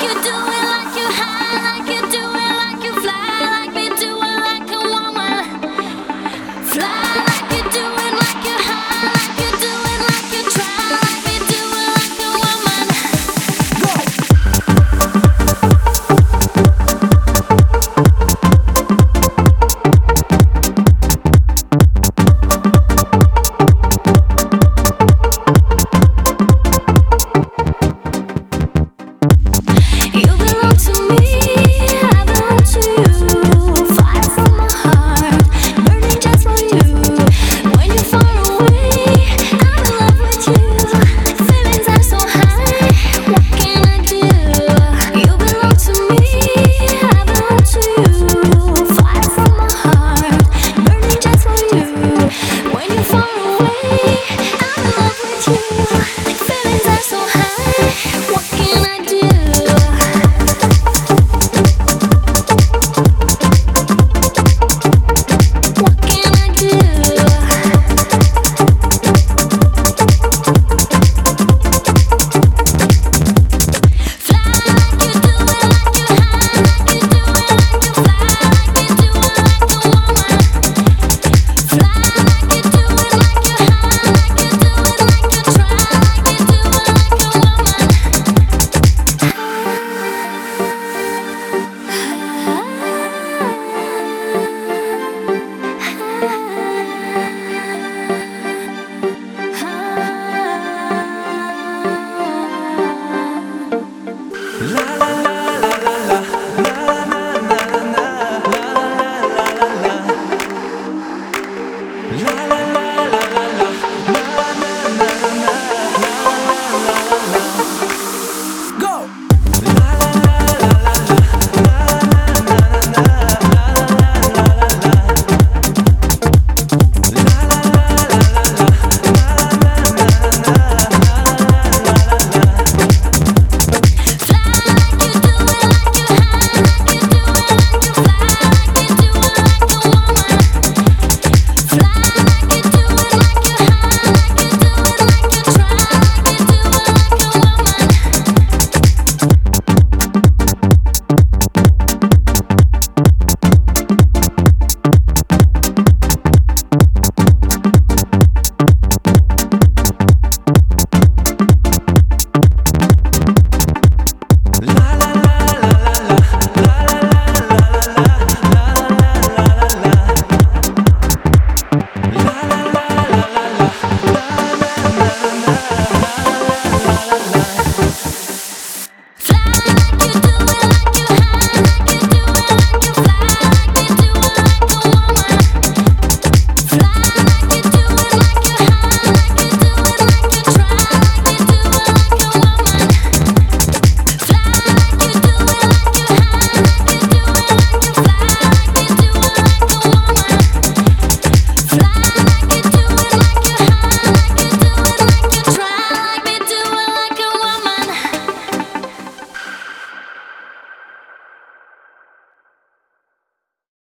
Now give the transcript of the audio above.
you do.